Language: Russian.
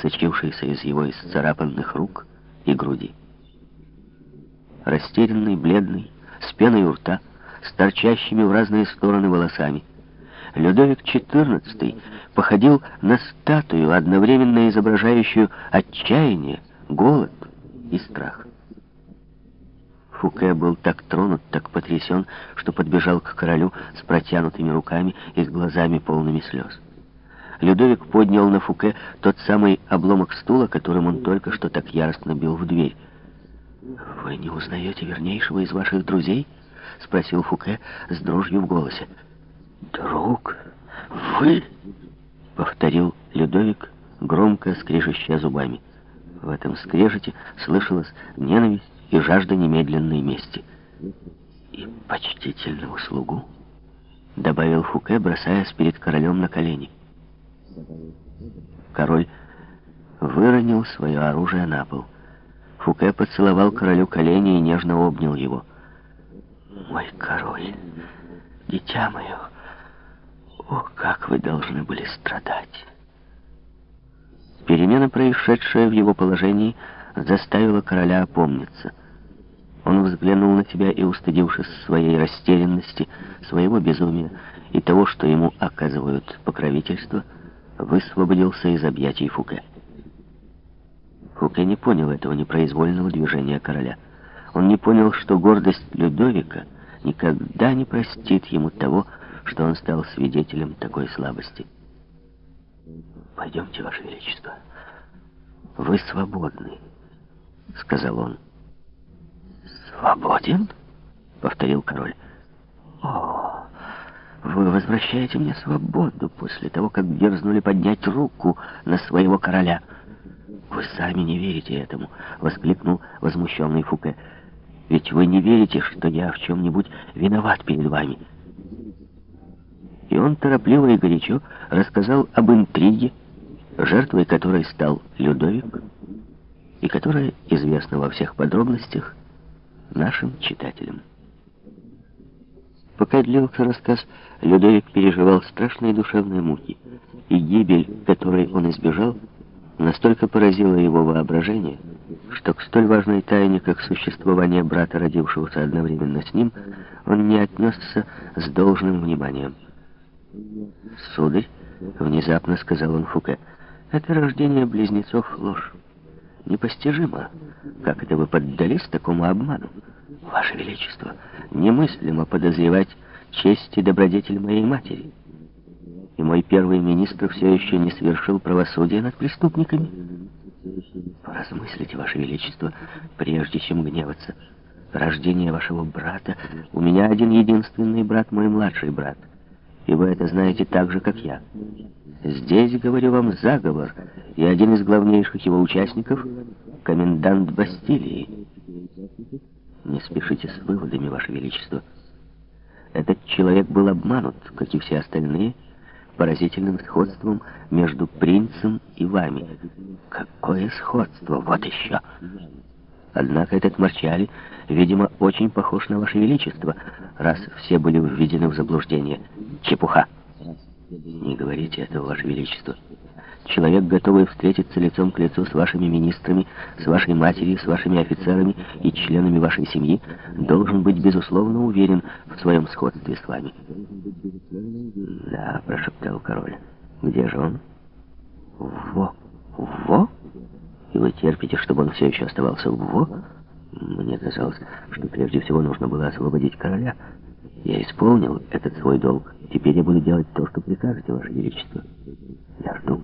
сочившийся из его исцарапанных рук и груди. Растерянный, бледный, с пеной у рта, с торчащими в разные стороны волосами, Людовик XIV походил на статую, одновременно изображающую отчаяние, голод и страх. Фуке был так тронут, так потрясен, что подбежал к королю с протянутыми руками и с глазами полными слез. Людовик поднял на Фуке тот самый обломок стула, которым он только что так яростно бил в дверь. «Вы не узнаете вернейшего из ваших друзей?» — спросил Фуке с дрожью в голосе. «Друг? Вы?» — повторил Людовик, громко скрежеща зубами. В этом скрежете слышалась ненависть и жажда немедленной мести. «И почтительную услугу?» — добавил Фуке, бросаясь перед королем на колени. Король выронил свое оружие на пол. Фуке поцеловал королю колени и нежно обнял его. «Мой король, дитя мое, о, как вы должны были страдать!» Перемена, происшедшая в его положении, заставила короля опомниться. Он взглянул на себя и, устыдившись своей растерянности, своего безумия и того, что ему оказывают покровительство, высвободился из объятий Фуке. Фуке не понял этого непроизвольного движения короля. Он не понял, что гордость Людовика никогда не простит ему того, что он стал свидетелем такой слабости. «Пойдемте, Ваше Величество. Вы свободны», — сказал он. «Свободен?» — повторил король. «О, вы возвращаете мне свободу после того, как дерзнули поднять руку на своего короля». «Вы сами не верите этому», — воскликнул возмущенный Фуке. «Ведь вы не верите, что я в чем-нибудь виноват перед вами». И он торопливо и горячо рассказал об интриге, жертвой которой стал Людовик, и которая известна во всех подробностях нашим читателям. Пока длился рассказ, Людовик переживал страшные душевные муки, и гибель, которой он избежал, настолько поразила его воображение, что к столь важной тайне, как существование брата, родившегося одновременно с ним, он не отнесся с должным вниманием. «Сударь», — внезапно сказал он Фуке, — «это рождение близнецов ложь. Непостижимо, как это вы поддались такому обману. Ваше Величество, немыслимо подозревать честь и добродетель моей матери. И мой первый министр все еще не совершил правосудие над преступниками. Поразмыслите, Ваше Величество, прежде чем гневаться. Рождение вашего брата... У меня один единственный брат, мой младший брат и вы это знаете так же, как я. Здесь, говорю вам, заговор, и один из главнейших его участников — комендант Бастилии. Не спешите с выводами, Ваше Величество. Этот человек был обманут, как и все остальные, поразительным сходством между принцем и вами. Какое сходство! Вот еще! Однако этот Марчали, видимо, очень похож на Ваше Величество, раз все были введены в заблуждение. Чепуха. Не говорите этого, Ваше Величество. Человек, готовый встретиться лицом к лицу с вашими министрами, с вашей матерью, с вашими офицерами и членами вашей семьи, должен быть, безусловно, уверен в своем сходстве с вами. Да, прошептал король. Где же он? Во. Во? И вы терпите, чтобы он все еще оставался Во? Мне казалось, что прежде всего нужно было освободить короля. Я исполнил этот свой долг. Теперь я буду делать то, что прикажете, Ваше Величество. Я жду.